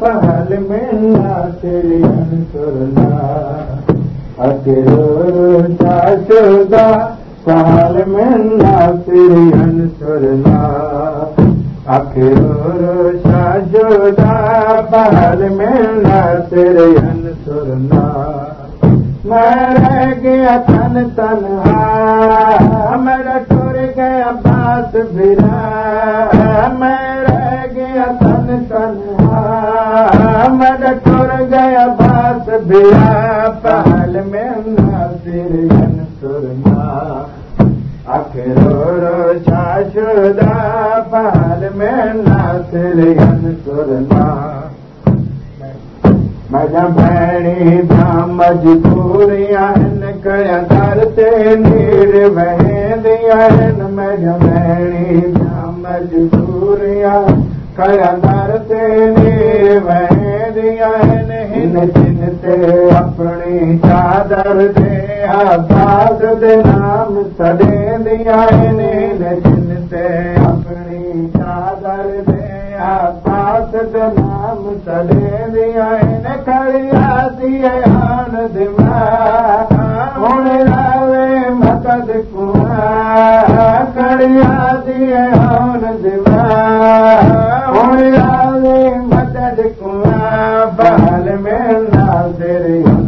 पहल में नाचरियन सुरना अकेलो चाचोदा पहल में रह गया तन तनहा मेरा टुर गया बात बिरा मैं ٽر گيا بات برا پهل ۾ ناسرن سرما. آکرو رو شاشدا پهل ۾ جا مجبوريان آهن مزا ڀيڻي جا مجبوريان ڪيا در هن جن تي چادر تي آباد دي نام سڏينديون آهن هن جن تي اپني چادر تي آباد دي نام سڏينديون آهن هان دماغ هن لاوي مدد ڪوئا ڪرياسي هان دماغ city